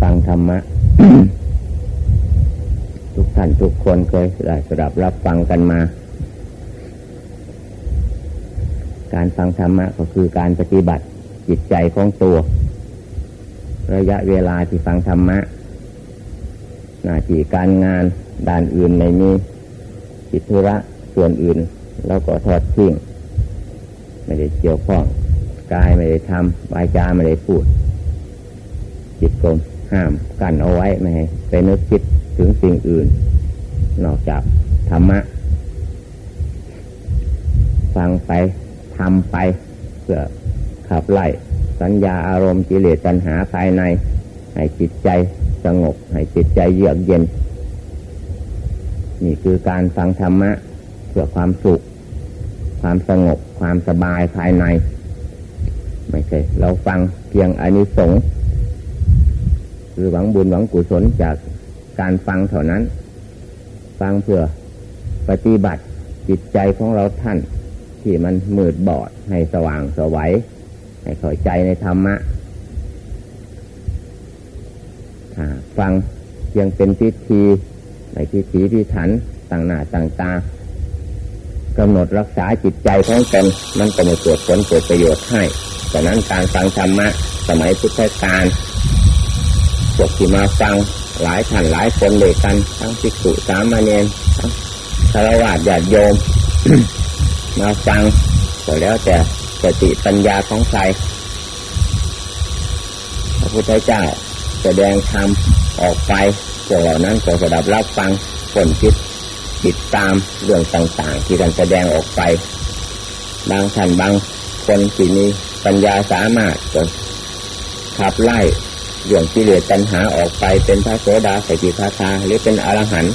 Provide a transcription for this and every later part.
ฟังธรรมะ ทุกท่านทุกคนเคยได้สดับรับฟังกันมา การฟังธรรมะก็คือการปฏิบัติจิตใจของตัว ระยะเวลาที่ฟังธรรมะ หน้าที่การงานด้านอื่นไม่มีจิตธุระส่วนอื่น แล้วก็ทอดทิ้งไม่ได้เกี่ยวข้องกายไม่ได้ทำวาจาไม่ได้พูด จิตกลม ห้ามกันเอาไว้ไม่ให้ไปนึกคิดถึงสิ่งอื่น นอกจากธรรมะ ฟังไปทำไป เพื่อขับไล่สัญญาอารมณ์กิเลสตัณหาภายใน ให้จิตใจสงบ ให้จิตใจเยือกเย็น นี่คือการฟังธรรมะ เพื่อความสุข ความสงบ ความสบายภายใน ไม่ใช่ เราฟังเพียงอนิสงส์ คือหวังบุญหวังกุศลจากการฟังเท่านั้น ฟังเพื่อปฏิบัติจิตใจของเราท่าน ที่มันมืดบอดให้สว่างสวัยให้เข้าใจในธรรมะฟังเพียงเป็นพิธีในพิธีพิถันต่างหน้าต่างตากำหนดรักษาจิตใจของตนมันก็ไม่เกิดผลเกิดประโยชน์ให้ดังนั้นการฟังธรรมะ สมัยพุทธกาล พวกที่มาฟังหลายท่านหลายคนเลยกัน ทั้งภิกษุสามเณรทั้งสารวะญาติโยม มาฟังก็แล้วแต่สติปัญญาของใครพระพุทธเจ้าแสดงธรรมออกไปพวกเหล่านั้นก็สดับรับฟังผลคิดติดตามเรื่องต่าง ๆ ที่ท่านแสดงออกไป บางท่านบางคนที่มีปัญญาสามารถจะขับไล่ เรื่องกิเลสตัณหาออกไปเป็นพระโสดาสกิทาคาหรือเป็นอรหันต์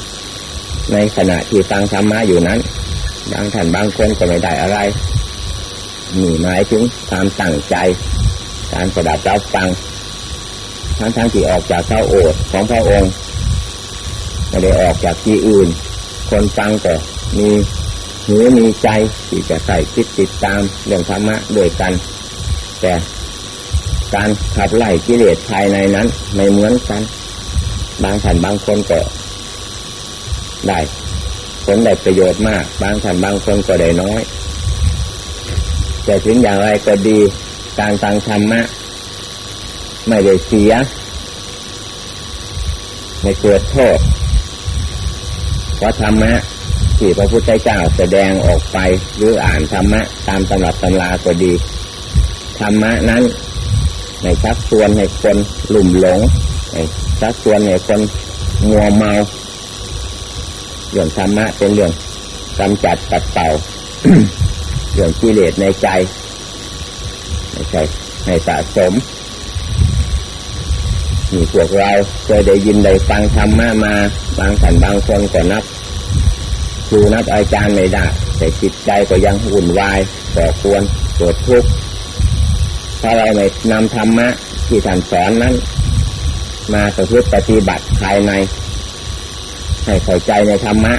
ในขณะที่ฟังธรรมะอยู่นั้นบางท่านบางคนก็ไม่ได้อะไรนี่หมายถึงความตั้งใจ การสดับรับฟังทั้งทั้งที่ออกจากเท้าโอษของพระองค์ไม่ได้ออกจากที่อื่น คนฟังก็มีหูมีใจที่จะใส่คิดติดตามเรื่องธรรมะด้วยกัน แต่ การขับไล่กิเลสภายในนั้น ไม่เหมือนกัน บางท่านบางคนก็ได้ผลได้ประโยชน์มาก บางท่านบางคนก็ได้น้อย แต่ถึงอย่างไรก็ดีการฟังธรรมะ ไม่ได้เสีย ไม่เกิดโทษเพราะธรรมะที่พระพุทธเจ้าแสดงออกไปหรืออ่านธรรมะ ตามตำรับตำราก็ดี ธรรมะนั้น ในชักชวนให้คนหลุ่มหลงในชักชวนให้คนมัวเมาเรื่องธรรมะเป็นเรื่องกำจัดตัดเต่าเรื่องกิเลสในใจไม่ใช่ในสะสมมีพวกเราเคยได้ยินได้ฟังธรรมะมาบางท่านบางคนก็นับครูนับอาจารย์ไม่ได้แต่จิตใจก็ยังวุ่นวายก่อควรปวดทุกข์ ถ้าเราไม่นำธรรมะที่ท่านสอนนั้น มาประพฤติปฏิบัติภายใน ให้เข้าใจในธรรมะ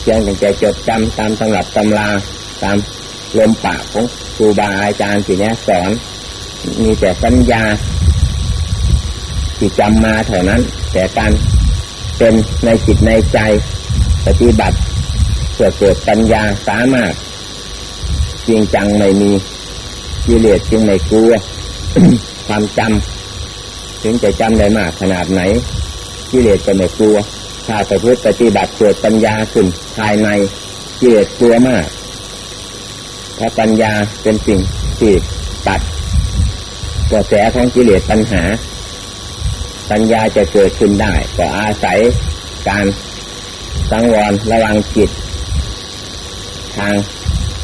เพียงแต่จะจดจำตามตำรับตำราตามลมปากของครูบาอาจารย์ที่นี้สอน มีแต่สัญญาที่จำมาเท่านั้น แต่การเป็นในจิตในใจปฏิบัติเกิดเกิดปัญญาสามารถจริงจังไม่มี กิเลสจึงไม่กลัวความจำถึงจะจำได้มากขนาดไหนกิเลสก็ไม่กลัว ถ้าประพฤติปฏิบัติเกิดปัญญาขึ้นภายในกิเลสกลัวมาก เพราะปัญญาเป็นสิ่งที่ตัดกระแสของกิเลสปัญหา ปัญญาจะเกิดขึ้นได้ ก็อาศัยการสังวรระวังจิต ทาง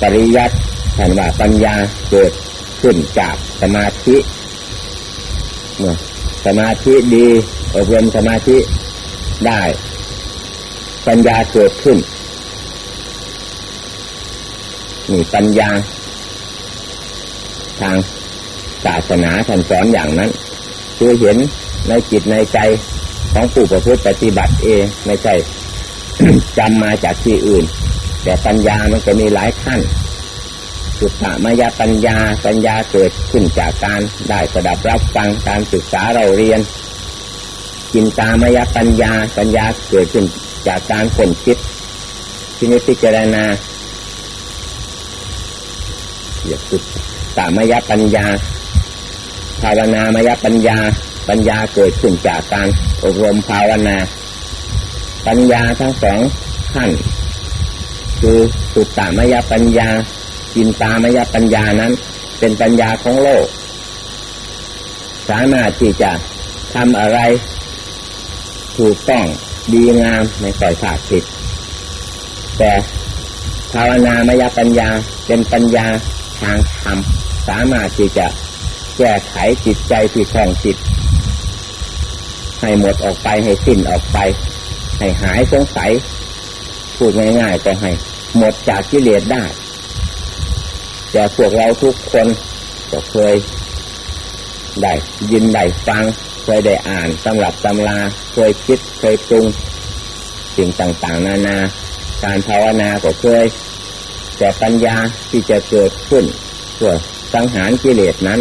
ปริยัติแห่งว่าปัญญาเกิด ขึ้นจากสมาธิเมื่อสมาธิดีอบรมสมาธิได้ ปัญญาเกิดขึ้นนี่ปัญญา ทางศาสนาท่านสอนอย่างนั้นคือเห็นในจิตในใจของผู้ประพฤติปฏิบัติเองไม่ใช่จำมาจากที่อื่น แต่ปัญญามันก็มีหลายขั้น สุตมายปัญญาปัญญาเกิดขึ้นจากการได้สดับรับฟังการศึกษาเราเรียนจินตามยปัญญาปัญญาเกิดขึ้นจากการผลคิดที่นิพิจารณาเรียกสุดตามยปัญญาภาวนามยปัญญา ปัญญาเกิดขึ้นจากการอบรมภาวนา ปัญญาทั้งสองขั้น คือสุตตามยปัญญา จินตามยปัญญานั้น เป็นปัญญาของโลก สามารถที่จะทำอะไร ถูกต้องดีงามในสอยขาดผิดแต่ภาวนามยปัญญาเป็นปัญญาทางธรรมสามารถที่จะแก้ไขจิตใจที่คล่องจิต ให้หมดออกไปให้สิ้นออกไป ให้หายสงสัย พูดง่ายๆก็ให้ หมดจากกิเลสได้ แต่พวกเราทุกคนก็เคยได้ยินได้ฟัง เคยได้อ่านสำหรับตำราเคยคิดเคยปรุงสิ่งต่างๆ นานา การภาวนาก็เคย แต่ปัญญาที่จะเกิดขึ้นเพื่อสังหารกิเลสนั้น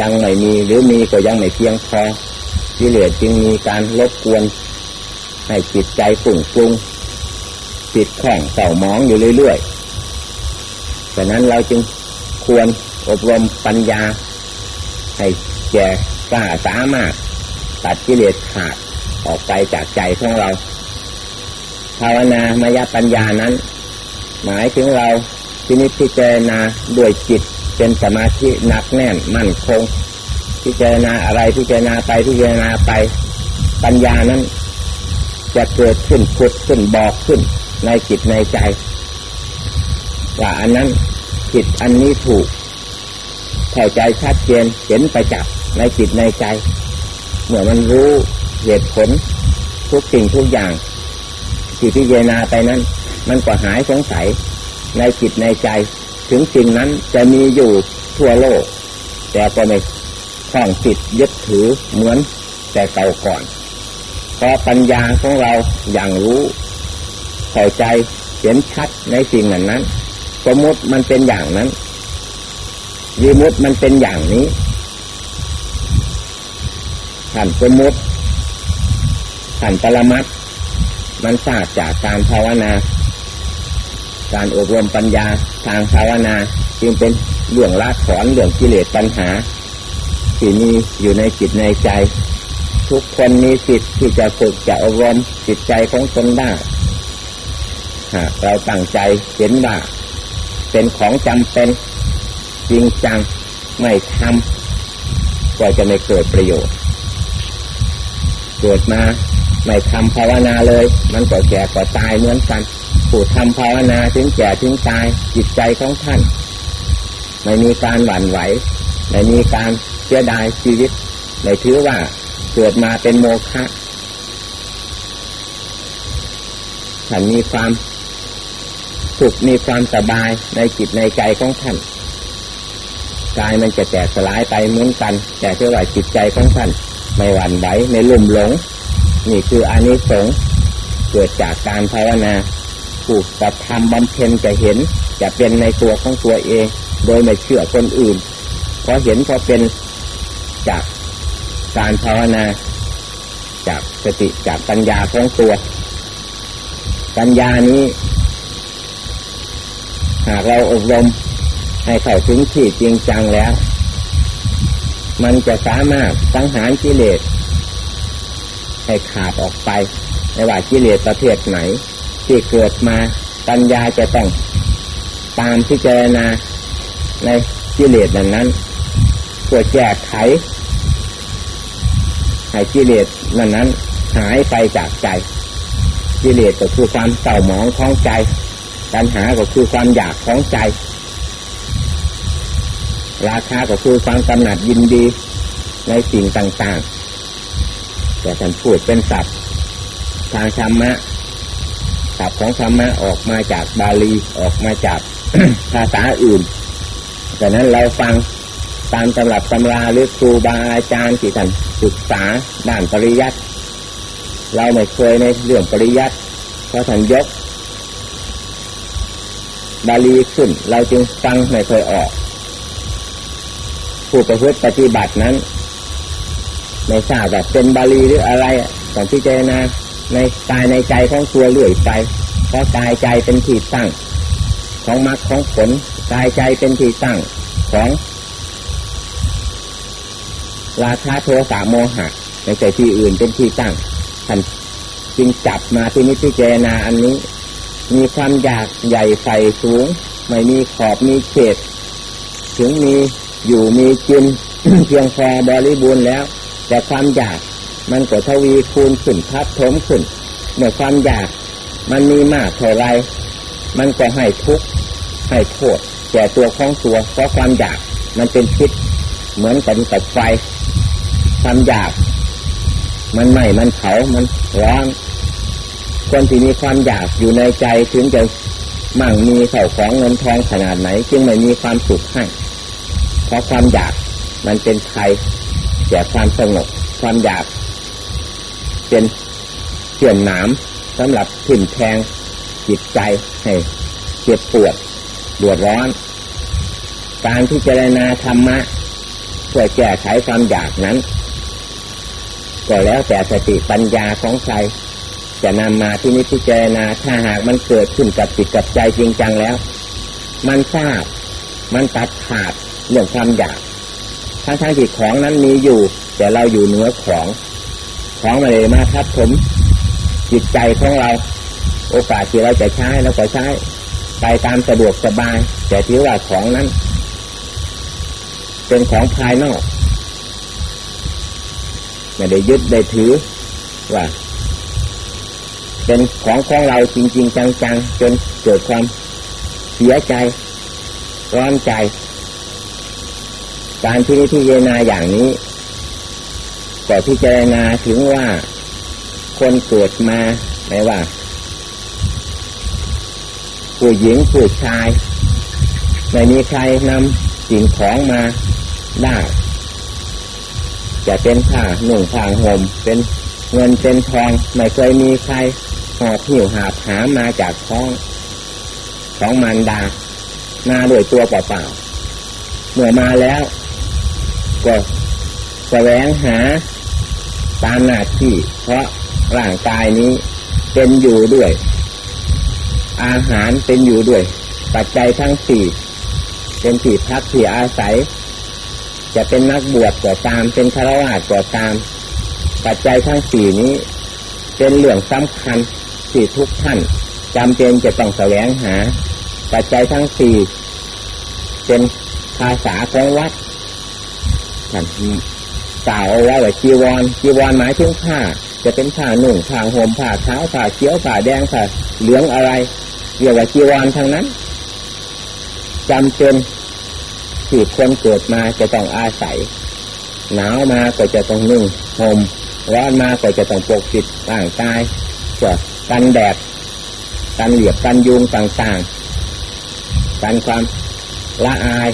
ยังไม่มีหรือมีก็ยังไม่เพียงพอกิเลสจึงมีการลบกวน ให้จิตใจปุ่งปรุงจิตแข่งเศร้ามองอยู่เรื่อยๆ ฉะนั้นเราจึงควรอบรมปัญญา ให้แก่กล้าสามารถตัดกิเลสขาดออกไปจากใจของเรา ภาวนามายปัญญานั้น หมายถึงเราทีนิพพิจารณาด้วยจิตเป็นสมาธิหนักแน่นมั่นคง พิจารณาอะไรพิจารณาไปพิจารณาไป ปัญญานั้น จะเกิดขึ้นพุดขึ้นบอกขึ้นในจิตในใจ ว่าอันนั้นจิตอันนี้ถูกเข้าใจชัดเจนเห็นไปจับในจิตในใจ เมื่อมันรู้เหตุผลทุกสิ่งทุกอย่างที่พิจารณาไปนั้น มันก็หายสงสัยในจิตในใจ ถึงสิ่งนั้นจะมีอยู่ทั่วโลก แต่ก็ไม่คล้องจิตยึดถือเหมือนแต่เก่าก่อนเพราะปัญญาของเราอย่างรู้เข้าใจเห็นชัดในสิ่งนั้นนั้น สมมติมันเป็นอย่างนั้นวิมุตมันเป็นอย่างนี้ท่านสมมติท่านปรมัตมันทราบจากการภาวนา การอบรมปัญญาทางภาวนาจึงเป็นเรื่องละถอนเรื่องกิเลสปัญหา ที่มีอยู่ในจิตในใจ ทุกคนมีสิทธิ์ที่จะฝึกจะอบรมจิตใจของตนได้หากเราตั้งใจเห็นว่า เป็นของจำเป็นจริงจังไม่ทำก็จะไม่เกิดประโยชน์ เกิดมาไม่ทำภาวนาเลย มันก็แก่ก็ตายเหมือนกัน ผู้ทำภาวนาถึงแก่ถึงตายจิตใจของท่าน ไม่มีการหวั่นไหว ไม่มีการเสียดายชีวิตไม่ถือว่าเกิดมาเป็นโมฆะท่านมีความ สุขมีความสบายในจิตในใจของท่านกายมันจะแตกสลายไปเหมือนกัน แต่เท่าไหร่จิตใจของท่านไม่หวั่นไหวไม่ลุ่มหลง นี่คืออานิสงส์เกิดจากการภาวนาผู้กระทำบำเพ็ญจะเห็นจะเป็นในตัวของตัวเอง โดยไม่เชื่อคนอื่นเพราะเห็นเพราะเป็นจากการภาวนา จากสติจากปัญญาของตัว ปัญญานี้ หากเราอบรมให้เข้าถึงที่จริงจังแล้ว มันจะสามารถสังหารกิเลสให้ขาดออกไปในว่ากิเลสประเภทไหน ที่เกิดมาปัญญาจะต้องตามพิจารณาในกิเลสนั้นนั้นเพื่อแก้ไขให้กิเลสนั้นนั้น หายไปจากใจ กิเลสก็คือความเศร้าหมองของใจ ปัญหาก็คือความอยากของใจ ราคาก็คือความกำหนัดยินดีในสิ่งต่างๆ แต่ท่านพูดเป็นศัพท์ทางธรรมะศัพท์ของธรรมะออกมาจากบาลีออกมาจากภาษาอื่น แต่นั้นเราฟังตามตำรับตำราหรือครูบาอาจารย์ที่ท่านศึกษาด้านปริยัติ เราไม่เคยในเรื่องปริยัติเพราะท่านยก บาลีขึ้น เราจึงฟังไม่เคยออก ผู้ประพฤติปฏิบัตินั้นไม่ทราบแบบเป็นบาลีหรืออะไรต้องพิจารณาในกายในใจของตัวเรื่อยไป เพราะกายใจเป็นที่ตั้ง ของมรรคของผลกายใจเป็นที่ตั้งของราคาโทสะโมหะในใจที่อื่นเป็นที่ตั้งท่านจึงจับมาที่นิพพิจารณาอันนี้ มีความอยากใหญ่ไฟสูง ไม่มีขอบมีเขต ถึงมีอยู่มีกิน เพียงพอบริบูรณ์แล้ว แต่ความอยากมันก็ทวีคูณขึ้นทับถมขึ้นเมื่อความอยากมันมีมากเท่าไรมันก็ให้ทุกข์ให้โทษแก่ตัวของตัว เพราะความอยากมันเป็นพิษเหมือนกันกับไฟความอยาก มันไหม้มันเผามันร้อน คนที่มีความอยากอยู่ในใจถึงจะมั่งมีเข่าของเงินทองขนาดไหนจึงไม่มีความสุขให้ เพราะความอยากมันเป็นภัยแก่ความสงบความอยาก เป็นเสื่อมหนามสำหรับถิ่นแทงจิตใจให้เจ็บปวดเดือดร้อน การที่เจรณาธรรมะเพื่อแก้ไขความอยากนั้น ก็แล้วแต่สติปัญญาของใคร จะนำมาที่นิพพิจารณาถ้าหากมันเกิดขึ้นกับจิตกับใจจริงจังแล้ว มันทราบ มันตัดขาดเรื่องความอยากทั้งทั้งที่ของนั้นมีอยู่ แต่เราอยู่เหนือของ ของมาเลยมาทับถมจิตใจของเรา โอกาสที่เราจะใช้เราก็ใช้ ไปตามสะดวกสบาย แต่ที่ว่าของนั้น เป็นของภายนอกไม่ได้ยึดได้ถือว่า เป็นของของเราจริง ๆ จังๆจนเกิดความเสียใจร้อนใจ การที่นิพพานาอย่างนี้ก็พิจารณาถึงว่าคนเกิดมาไม่ว่า ผู้หญิงผู้ชาย ไม่มีใครนำสิ่งของมาได้ จะเป็นผ้าหนุ่งผ้าห่มเป็นเงินเป็นทอง ไม่เคยมีใคร อบหิวหาบหามาจากท้องของมันดา มาด้วยตัวเปล่าๆเมื่อมาแล้ว ก็แสวงหาตามหน้าที่ เพราะร่างกายนี้เป็นอยู่ด้วย อาหารเป็นอยู่ด้วย ปัจจัยทั้งสี่เป็นที่พักที่อาศัย จะเป็นนักบวชก็ตาม เป็นฆราวาสก็ตาม ปัจจัยทั้งสี่นี้ เป็นเรื่องสำคัญ ที่ทุกท่านจำเป็นจะต้องแสวงหาปัจจัยทั้งสี่เป็นภาษาของวัดท่านกล่าวเอาไว้ว่าจีวรจีวรหมายถึงผ้า จะเป็นผ้าหนุ่งผ้าห่มผ้าเท้าผ้าเขียวผ้าแดงผ้าเหลืองอะไรเรียกว่าจีวรทั้งนั้นจำเป็นที่คนเกิดมาจะต้องอาศัย หนาวมาก็จะต้องนุ่งห่มร้อนมาก็จะต้องปกปิดร่างกายจะ กันแดดกันเหลียบกันยุงต่างๆกันความละอาย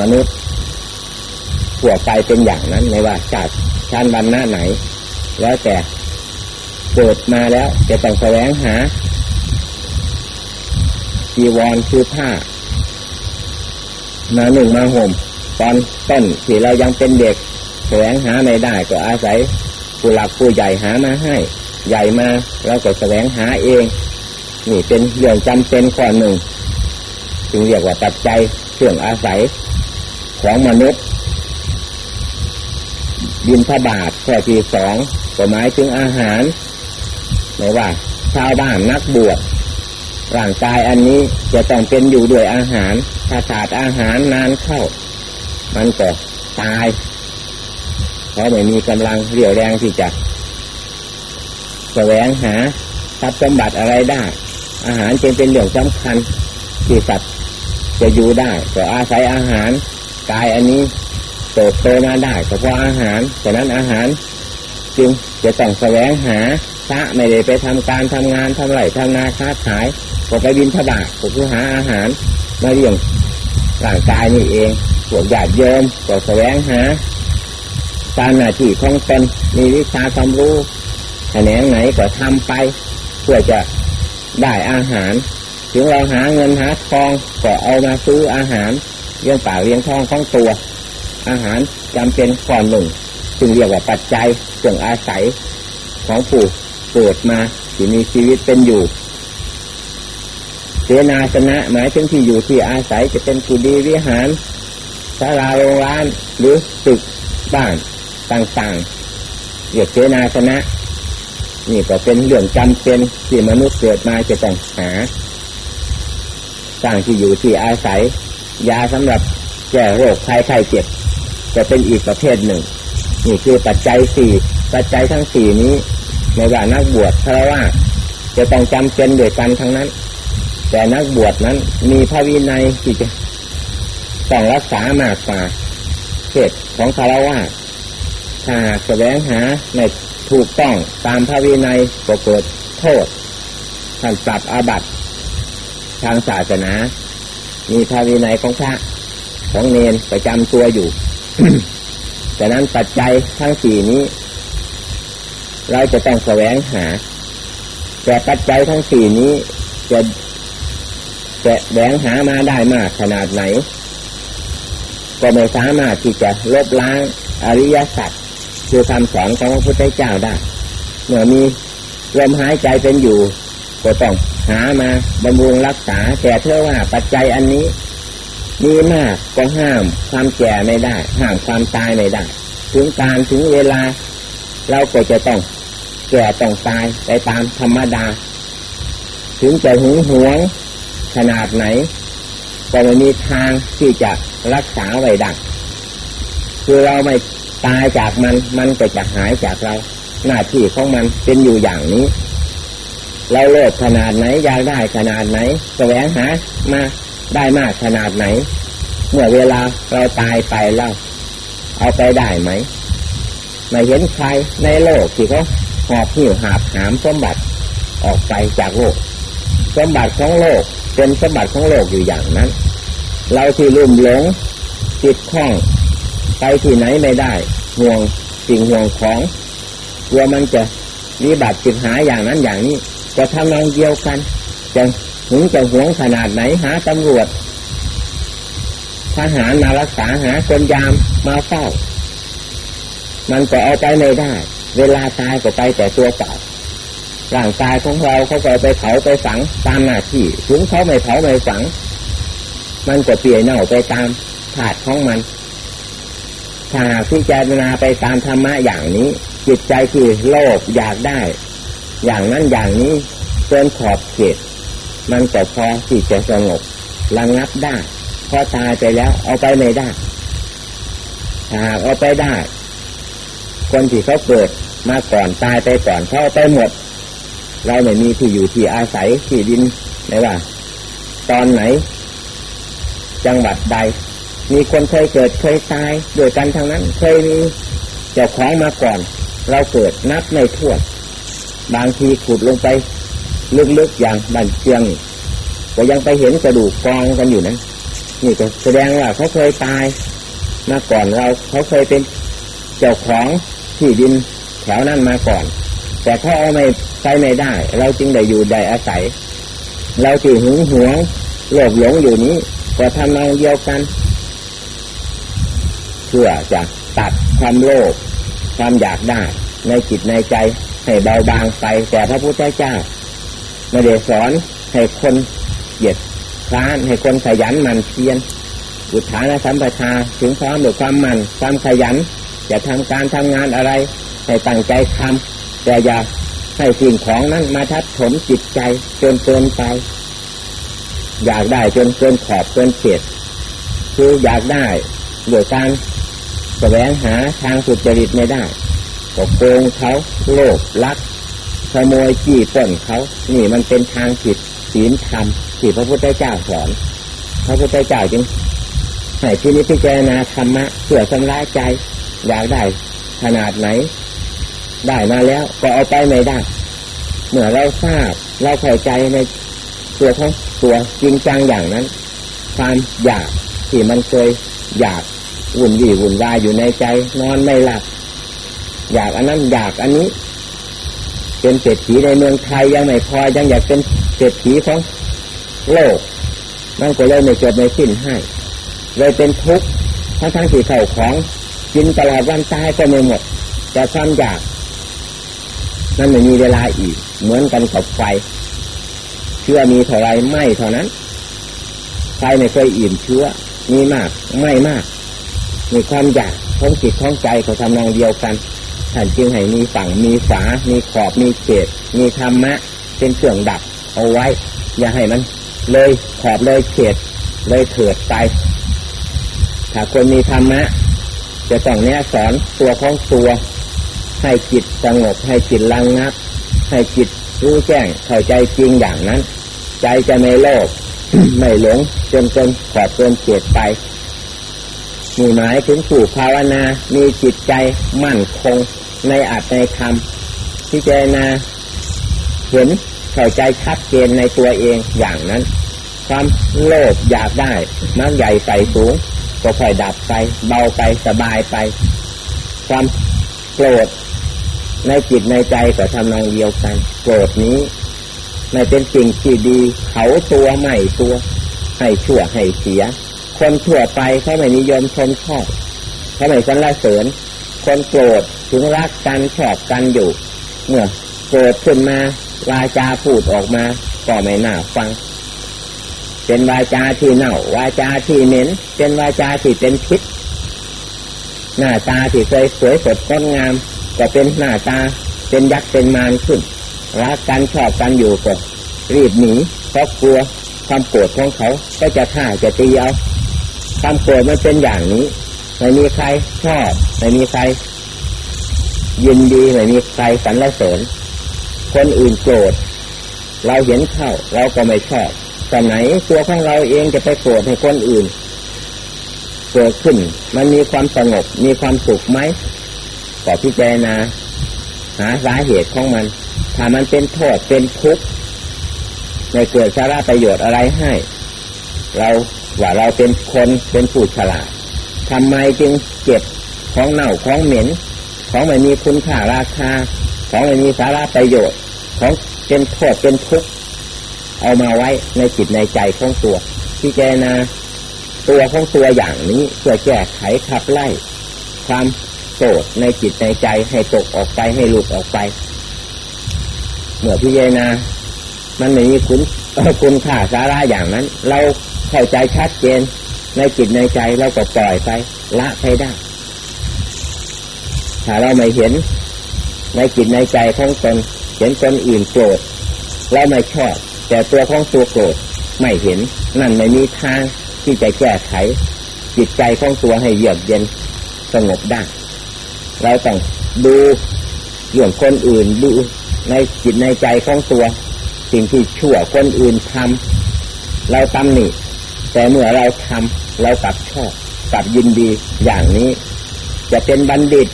มนุษย์ผัวไปเป็นอย่างนั้นไม่ว่าชาติชาติวันหน้าไหน แล้วแต่เกิดมาแล้วจะต้องแสวงหาจีวรคือผ้ามาหนึ่งมาห่มตอนต้นที่เรายังเป็นเด็ก แสวงหาไม่ได้ก็อาศัยผู้หลักผู้ใหญ่หามาให้ ใหญ่มาเราก็แสวงหาเอง นี่เป็นเรื่องจำเป็นข้อหนึ่งจึงเรียกว่าปัจจัยเครื่องอาศัยของมนุษย์บินทบาทข้อที่สองก็หมายถึงอาหารไม่ว่า ชาวบ้านนักบวชร่างกายอันนี้จะต้องเป็นอยู่ด้วยอาหาร ถ้าขาดอาหารนานเข้า มันก็ตาย เพราะไม่มีกำลังเรี่ยวแรงที่จะ แสวงหาทรัพย์สมบัติอะไรได้ อาหารจึงเป็นเรื่องสำคัญที่สัตว์จะอยู่ได้ก็อาศัยอาหารกายอันนี้เติบโตมาได้ก็เพราะอาหารฉะนั้นอาหารจึงจะต้องแสวงหาพระไม่ได้ไปทำการทำงานทำไรทำนาค้าขายก็ไปบินทบาทก็คือหาอาหารมาเลี้ยงร่างกายนี่เองพวกญาติโยมก็แสวงหาการหน้าที่ของตนมีวิชาความรู้ แขนงไหนก็ทำไป เพื่อจะได้อาหาร ถึงเราหาเงินหาทองก็เอามาซื้ออาหารเลี้ยงป่าเลี้ยงทองของตัว อาหารจำเป็นก่อนหนึ่งจึงเรียกว่าปัจจัยเครื่งอาศัยของผู้เกิดมาที่มีชีวิตเป็นอยู่เสนาสนะหมายถึงที่อยู่ที่อาศัยจะเป็นกุฏิวิหารศาลาโรงร้านหรือตึกบ้านต่างๆเรียกเสนาสนะ นี่ก็เป็นเรื่องจำเป็นที่มนุษย์เกิดมาจะต้องหาสร้างที่อยู่ที่อาศัย ยาสำหรับแก้โรคภัยไข้เจ็บจะเป็นอีกประเภทหนึ่ง นี่คือปัจจัยสี่ปัจจัยทั้งสี่นี้ในว่านักบวชเพระว่าจะต้องจำเป็นด้วยกันทั้งนั้น แต่นักบวชนั้นมีพระวินัยที่จะต้องรักษามากกว่าเหตุของคารวะถ้าแสวงหาใน ถูกต้องตามพระวินัยก็เกิดโทษท่านปรับอาบัติทางศาสนา มีพระวินัยของพระของเนนประจำตัวอยู่ดังนั้นปัจจัยทั้งสี่นี้ เราจะต้องแสวงหา แต่ปัจจัยทั้งสี่นี้จะจะแสวงหามาได้มากขนาดไหน ก็ไม่สามารถที่จะลบล้างอริยสัจ คือคำสอนของพระพุทธเจ้าได้ เมื่อมีลมหายใจเป็นอยู่ก็ต้องหามาบำรุงรักษา แต่เท่าว่าปัจจัยอันนี้ มีมากก็ห้ามความแก่ไม่ได้ ห้ามความตายไม่ได้ ถึงการถึงเวลา เราก็จะต้องแก่ต้องตายไปตามธรรมดา ถึงจะหึงหวงขนาดไหน ก็ไม่มีทางที่จะรักษาไว้ได้คือเราไม่ ตายจากมันมันก็จะหายจากเรา หน้าที่ของมันเป็นอยู่อย่างนี้ เราโลภขนาดไหนอยากได้ขนาดไหนแสวงหามาได้มากขนาดไหน เมื่อเวลาเราตายไปแล้วเอาไปได้ไหมไม่เห็นใครในโลกที่เขาหอบหิวหาบหามสมบัติออกไปจากโลก สมบัติของโลกเป็นสมบัติของโลกอยู่อย่างนั้น เราที่ลุ่มหลงติดข้อง ไปที่ไหนไม่ได้ ห่วงสิ่งห่วงของกลัวมันจะวิบัติจิตหายอย่างนั้นอย่างนี้ จะทำนองเดียวกันจะหึงจะหวงขนาดไหนหาตำรวจทหารมารักษาหาคนยามมาเฝ้า มันก็เอาไปไม่ได้ เวลาตายก็ไปแต่ตัวเปล่าร่างกายของเราเขาก็ไปเผาไปฝังตามหน้าที่ถึงเขาไม่เผาไม่ฝัง มันก็เปลี่ยนเน่าไปตามถาดของมัน ถ้าพิจารณาไปตามธรรมะอย่างนี้ จิตใจที่โลภอยากได้ อย่างนั้นอย่างนี้เกินขอบเขตมันก็พอที่จะสงบระงับได้พอตายไปแล้วเอาไปไม่ได้ถ้าเอาไปได้ คนที่เขาเกิดมาก่อนตายไปก่อนเขาเอาไปหมด เราไม่มีที่อยู่ที่อาศัยที่ดินไม่ว่า ตอนไหน จังหวัดใด มีคนเคยเกิดเคยตายด้วยกันทางนั้น เคยมีเจ้าของมาก่อน เราเกิดนับในทั่วบางทีขุดลงไปลึกๆอย่างบันเชียงก็ยังไปเห็นกระดูกกองกันอยู่นั้นนี่ก็แสดงว่าเขาเคยตายมาก่อนเราเขาเคยเป็นเจ้าของที่ดินแถวนั้นมาก่อน แต่เขาเอาไม่ใช้ไม่ได้ เราจึงได้อยู่ได้อาศัย เราที่หึงหวงโลภหลงอยู่นี้ก็ทำนองเดียวกัน เพื่อจะตัดความโลภความอยากได้ในจิตในใจให้เบาบางไป แต่พระพุทธเจ้าไม่ได้สอนให้คนเหยียดคร้านให้คนขยันมันเพียรอุทานสัมปทาถึงพร้อมด้วยความมันความขยันจะทำการทำงานอะไร ให้ตั้งใจทำแต่อย่าให้สิ่งของนั้นมาทัดถมจิตใจจนเกินไป อยากได้จนเกินขอบเกินเขตคืออยากได้โดยการ แสวงหาทางสุจริตไม่ได้ก็โกงเขาโลภลักขโมยจี้ป้นเขานี่มันเป็นทางผิดศีลธรรมที่พระพุทธเจ้าสอนพระพุทธเจ้าจึงให้ที่นี้พิจารณาธรรมะเพื่อชำระใจ อยากได้ขนาดไหน ได้มาแล้วก็เอาไปไม่ได้ เมื่อเราทราบเราเข้าใจในตัวของตัวจริงจังอย่างนั้น ความอยากที่มันเคยอยาก วุ่นวี่วุ่นวายอยู่ในใจ นอนไม่หลับ อยากอันนั้นอยากอันนี้ เป็นเศรษฐีในเมืองไทยยังไม่พอยังอยากเป็นเศรษฐีของโลกมันก็เลยไม่จบไม่สิ้นให้ เลยเป็นทุกข์ทั้งทั้งที่เข่าของกินตลอดวันตายก็ไม่หมด แต่ความอยากนั่นไม่มีเวลาอีก เหมือนกันกับไฟเชื่อมีเท่าไรไหมเท่านั้นไฟไม่เคยอิ่มเชื้อมีมาก ไม่มาก มีความอยากของจิตของใจเขาทำนองเดียวกันท่านจึงให้มีฝั่งมีฝา มีขอบมีเขต มีธรรมะ เป็นเครื่องดับเอาไว้ อย่าให้มัน เลยขอบเลยเขต เลยเถิดไป ถ้าคนมีธรรมะ จะต้องแนะสอนตัวของตัว ให้จิตสงบให้จิตลังนับให้จิตรู้แจ้งเข้าใจจริงอย่างนั้น ใจจะไม่โลภไม่หลงจนจนขอบเกินเกียดไป มีหมายถึงผู้ภาวนา มีจิตใจมั่นคงในอัตในธรรมพิจารณาเห็นเข้าใจชัดเจนในตัวเองอย่างนั้น ความโลภอยากได้มักใหญ่ใส่สูง ก็ค่อยดับไป เบาไปสบายไป ความโกรธในจิตในใจก็ทำนองเดียวกันโกรธนี้ไม่เป็นสิ่งที่ดีเขาตัวใหม่ตัว ให้ชั่วให้เสีย คนทั่วไปเขาไม่นิยมชมชอบเขาไม่สรรเสริญ คนโกรธถึงรักกันชอบกันอยู่ เมื่อโกรธขึ้นมาวาจาพูดออกมา ก็ไม่น่าฟัง เป็นวาจาที่เน่าวาจาที่เหม็น เป็นวาจาที่เป็นพิษหน้าตาที่เคยสวยสดงดงาม ก็เป็นหน้าตาเป็นยักษ์เป็นมารขึ้นรักกันชอบกันอยู่ก็รีบหนีเพราะกลัวความโกรธของเขาก็จะฆ่าจะตีเอา ความโกรธมันเป็นอย่างนี้ไม่มีใครชอบไม่มีใคร ยินดีไม่มีใครสรรเสริญคนอื่นโกรธเราเห็นเข้าเราก็ไม่ชอบแต่ไหนตัวของเราเองจะไปโกรธให้คนอื่นเกิดขึ้น มันมีความสงบมีความสุขไหมก็พิจารณาหาสาเหตุของมัน ถ้ามันเป็นโทษเป็นทุกข์ในเกิดสาระประโยชน์อะไรให้ เรา ว่าเราเป็นคนเป็นผู้ฉลาดทำไมจึงเก็บของเน่าของเหม็น ของไม่มีคุณค่าราคา ของไม่มีสาระประโยชน์ ของเป็นโทษเป็นทุกข์เอามาไว้ในจิตในใจของตัวพิจารณาตัวของตัวอย่างนี้เพื่อแก้ไขขับไล่ ความโกรธในจิตในใจให้ตกออกไปให้หลุดออกไป เมื่อพิจารณามันไม่มีคุณคุณค่าสาระอย่างนั้น เรา เข้าใจชัดเจนในจิตในใจเราก็ปล่อยไป ละไปได้ ถ้าเราไม่เห็นในจิตในใจของตนเห็นคนอื่นโกรธเราไม่ชอบ แต่ตัวของตัวโกรธไม่เห็น นั่นไม่มีทางที่จะแก้ไข จิตใจของตัวให้เยือกเย็นสงบได้ เราต้องดูเรื่องคนอื่นดูในจิตในใจของตัว สิ่งที่ชั่วคนอื่นทำเราตำหนิ แต่เมื่อเราทำเรากลับชอบกลับยินดีอย่างนี้ จะเป็นบัณฑิต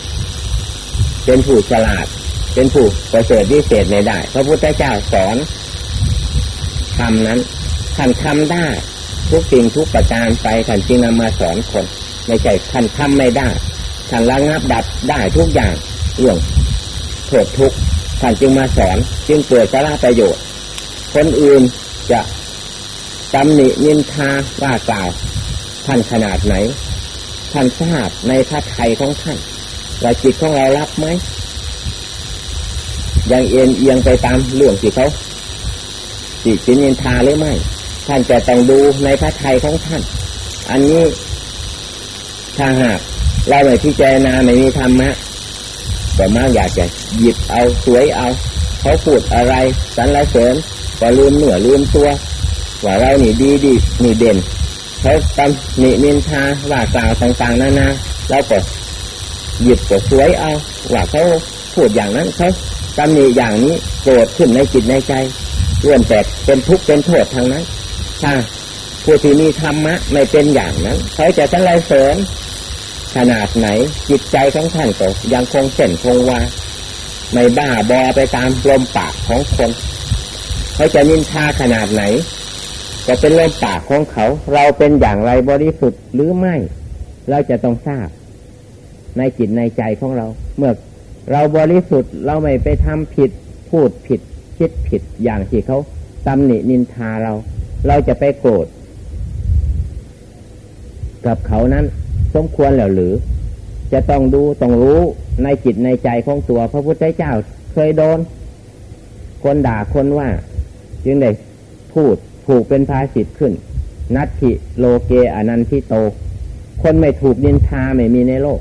เป็นผู้ฉลาด เป็นผู้ประเสริฐวิเศษไม่ได้ พระพุทธเจ้าสอนทำนั้นท่านทำได้ ทุกสิ่งทุกประการไปท่านจึงนำมาสอนคน ไม่ใช่ท่านทำไม่ได้ท่านระงับดับได้ทุกอย่างเรื่องโทษทุกท่านจึงมาสอนจึงเกิดสาระประโยชน์ คนอื่นจะ ตำหนินินทาว่ากล่าว ท่านขนาดไหน ท่านทราบในพระไทยของท่านว่าจิตของเรารับไหมยังเอียงเอียงไปตามเรื่องที่เขาจิตจินินทาหรือไม่ ท่านจะต้องดูในพระไทยของท่าน อันนี้ถ้าหากเราไม่พิจารณาไม่มีธรรมะก็มากอยากจะหยิบเอาสวยเอา เขาพูดอะไรสรรเสริญก็ลืมเหนือลืมตัว ว่าเรานี่ดีดีนี่เด่นเขาตำหนี่นินทาว่ากล่าวต่างๆนานาเราก็หยิบก็สวยเอา ว่าเขาพูดอย่างนั้นเขาตำหนิอย่างนี้โกรธขึ้นในจิตในใจร่วนแต่เป็นทุกข์เป็นโทษทางนั้นถ้าผู้ที่มีธรรมะไม่เป็นอย่างนั้นเขาจะสรรเสริญขนาดไหนจิตใจของท่านก็ยังคงเส้นคงวาไม่บ้าบอไปตามลมปากของคน เขาจะนินทาขนาดไหน ก็เป็นลมปากของเขา เราเป็นอย่างไรบริสุทธิ์หรือไม่ เราจะต้องทราบ ในจิตในใจของเรา เมื่อเราบริสุทธิ์เราไม่ไปทำผิด พูดผิด คิดผิดอย่างที่เขาตำหนินินทาเรา เราจะไปโกรธกับเขานั้น สมควรแล้วหรือ จะต้องดูต้องรู้ในจิตในใจของตัว พระพุทธเจ้าเคยโดน คนด่าคนว่า จึงได้พูด ผูกเป็นภาษิตขึ้น นัตถิโลเกอนันทิโต คนไม่ถูกนินทาไม่มีในโลก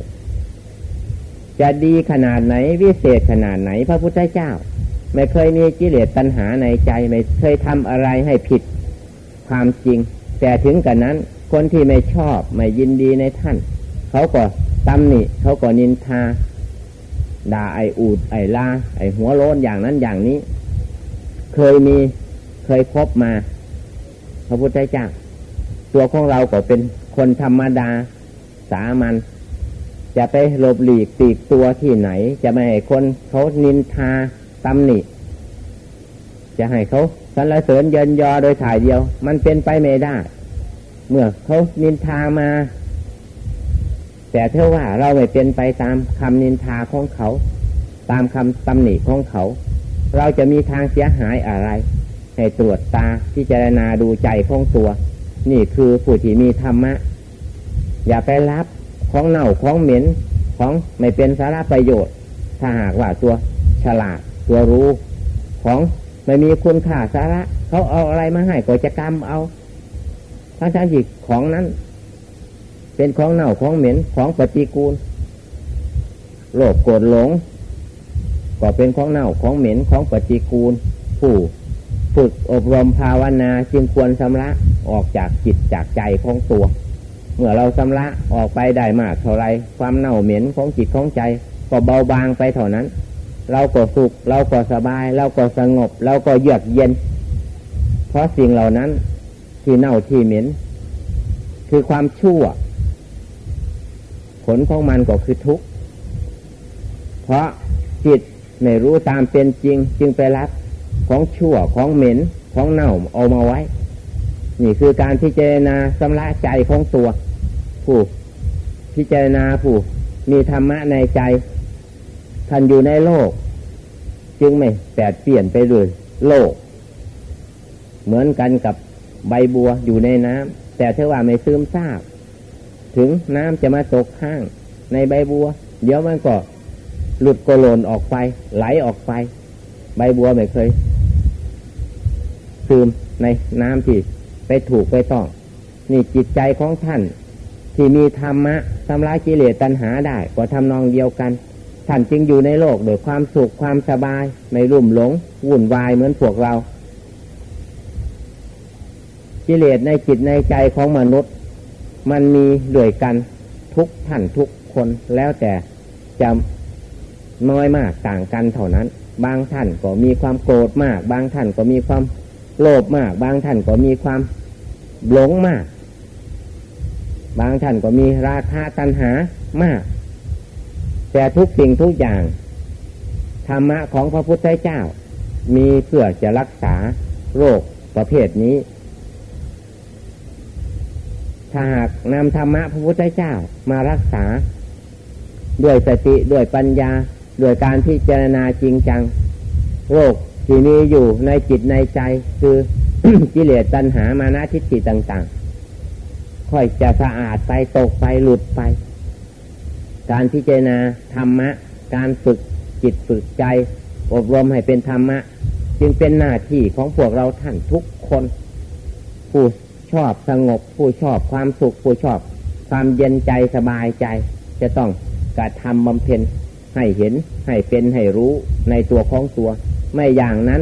จะดีขนาดไหนวิเศษขนาดไหนพระพุทธเจ้า ไม่เคยมีกิเลสตัณหาในใจไม่เคยทำอะไรให้ผิดความจริง แต่ถึงกันนั้น คนที่ไม่ชอบไม่ยินดีในท่าน เขาก็ตำหนิเขาก็นินทาด่าไออูดไอลาไอหัวโลนอย่างนั้นอย่างนี้ เคยมีเคยพบมา ระพุทธเจ้าตัวของเราก็เป็นคนธรรมดาสามัญจะไปหลบหลีกตีกตัวที่ไหน จะไม่ให้คนเขานินทาตำหนิ จะให้เขาสรรเสริญเยินยอโดยถ่ายเดียว มันเป็นไปไม่ได้ เมื่อเขานินทามา แต่เท่าว่าเราไม่เป็นไปตามคำนินทาของเขา ตามคำตำหนิของเขา เราจะมีทางเสียหายอะไร ให้ตรวจตาพิจารณาดูใจของตัว นี่คือผู้ที่มีธรรมะ อย่าไปรับของเน่าของเหม็นของไม่เป็นสาระประโยชน์ ถ้าหากว่าตัวฉลาดตัวรู้ ของไม่มีคุณค่าสาระ เขาเอาอะไรมาให้ก็จะกรรมเอาทั้งทั้งที่ของนั้น เป็นของเน่าของเหม็นของปฏิกูลโลภโกรธหลง ก็เป็นของเน่าของเหม็นของปฏิกูลผู้ ฝึกอบรมภาวนาจึงควรชำระออกจากจิตจากใจของตัว เมื่อเราชำระออกไปได้มากเท่าไรความเน่าเหม็นของจิตของใจ ก็เบาบางไปเท่านั้น เราก็สุขเราก็สบาย เราก็สงบ เราก็เยือกเย็น เพราะสิ่งเหล่านั้นที่เน่าที่เหม็น คือความชั่ว ผลของมันก็คือทุกข์เพราะจิตไม่รู้ตามเป็นจริง จึงไปรับ ของชั่วของเหม็นของเน่าเอามาไว้ นี่คือการพิจารณาสำระใจของตัว ผู้พิจารณาผู้มีธรรมะในใจท่านอยู่ในโลก จึงไม่แปดเปลี่ยนไปเลยโลก เหมือนกันกับใบบัวอยู่ในน้ำแต่เทว่าไม่ซึมซาบ ถึงน้ำจะมาตกข้าง ในใบบัว เดี๋ยวมันก็หลุดกโกโลนออกไป ไหลออกไป ใบบัวไม่เคย ซึมในน้ำที่ไปถูกไปต้อง นี่จิตใจของท่าน ที่มีธรรมะทำลายกิเลสตัณหาได้ก็ทำนองเดียวกัน ท่านจึงอยู่ในโลกโดยความสุขความสบายไม่รุ่มหลง วุ่นวายเหมือนพวกเรา กิเลสในจิตในใจของมนุษย์ มันมีด้วยกันทุกท่านทุกคนแล้วแต่จะน้อยมากต่างกันเท่านั้น บางท่านก็มีความโกรธมาก บางท่านก็มีความ โลภมาก บางท่านก็มีความหลงมาก บางท่านก็มีราคาตัณหามาก แต่ทุกสิ่งทุกอย่าง ธรรมะของพระพุทธเจ้า มีเพื่อจะรักษาโรคประเภทนี้ ถ้าหากนำธรรมะพระพุทธเจ้ามารักษา ด้วยสติด้วยปัญญา ด้วยการพิจารณาจริงจัง โรค ที่มีอยู่ในจิตในใจคือ กิเลสตัณหามานะทิฏฐิต่าง ๆ ค่อยจะสะอาดไปตกไปหลุดไป การพิจารณาธรรมะ การฝึกจิตฝึกใจ อบรมให้เป็นธรรมะ จึงเป็นหน้าที่ของพวกเราท่านทุกคน ผู้ชอบสงบ ผู้ชอบความสุข ผู้ชอบความเย็นใจสบายใจ จะต้องกระทำบำเพ็ญให้เห็นให้เป็นให้รู้ในตัวของตัว ไม่อย่างนั้น